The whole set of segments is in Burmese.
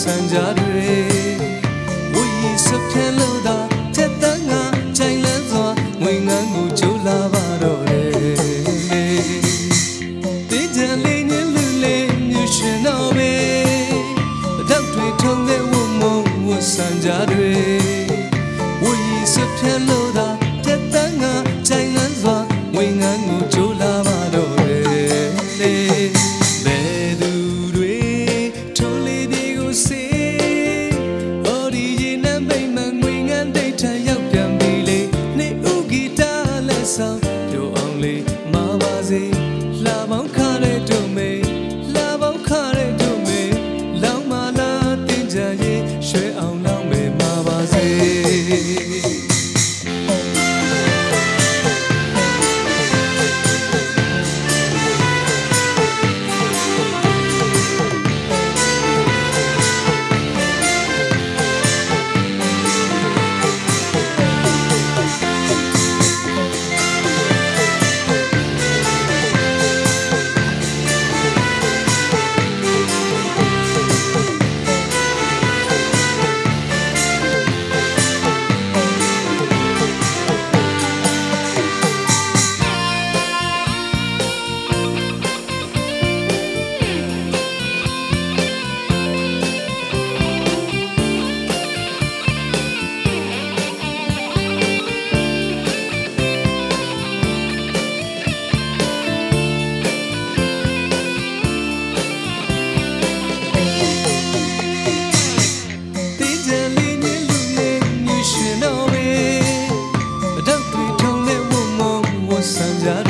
စံကြတွေဝီစဖြဲလို့သာချက်တန်းကကြိုင်လန်းစွာငွေငန်းကိုကြိုးလာပါတော့တယ်တင်းကြလေးညလူလေးမြရှင်တော့ပဲတော့တွေထုံးတဲ့ဝမုံဝစံကြတွေ တို့အောင်လေးမပါစေလာပေါင်းခါ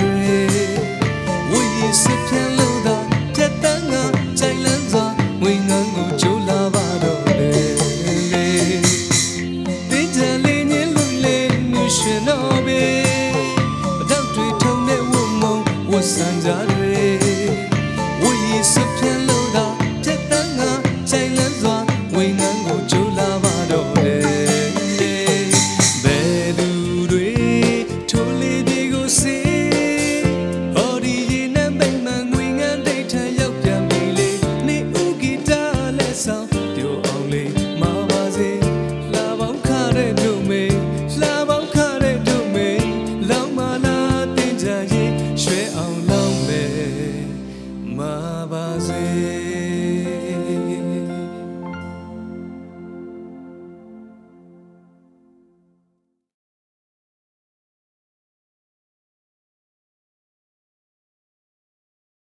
၍ဝေးစစ်ပြန်လို့သာပြတ်တန်းကကြိုင်လန်းစွာငွေငန်းကိုကြိုးလာပါတော့တယ်လေတင်းကြလေးညလွတ်လေးမြှရှင်တော့ပေအတော့တွေထုံတဲ့ဝုံမုံဝဆန်ကြတွေဝေးစစ် ကြရင်ရွှဲအောင်လောင်းမယ်မာပါစေ